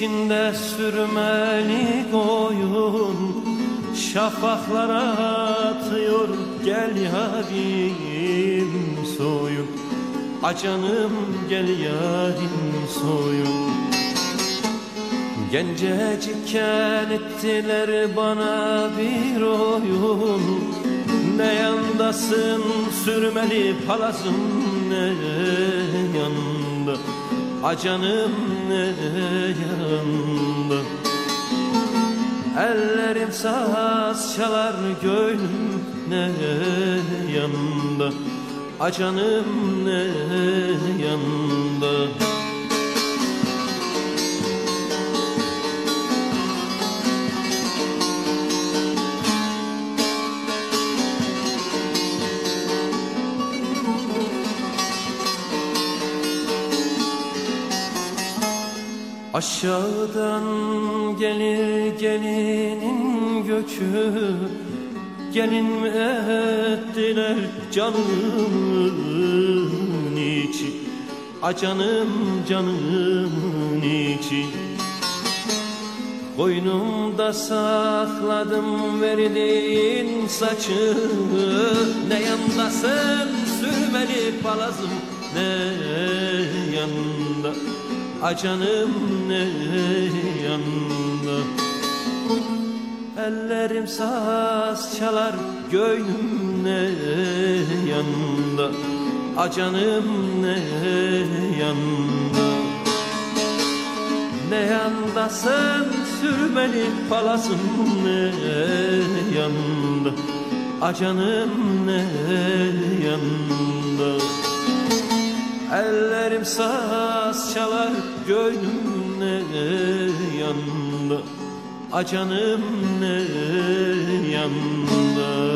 içinde sürmeli koyun Şafaklara atıyor gel yarim soyun Acanım gel yarim soyun. Gencecikken ettiler bana bir oyun Ne yandasın sürmeli palazım ne yanında Acanım ne yanında Ellerim saz çalar gönlüm ne yanında Acanım ne Aşağıdan gelir gelinin gökü Gelin ettiler canımın içi? A canım canımın içi. Koynumda sakladım verdiğin saçı. Ne yandasın sürmeli palazım ne yanında A canım ne yanında Ellerim saz çalar göğnüm ne yanında A canım ne yanında Ne yandasın sürmeli palazım ne yanında A canım ne yanında Ellerim saz çalar gönlüm ne yanında A canım ne yanında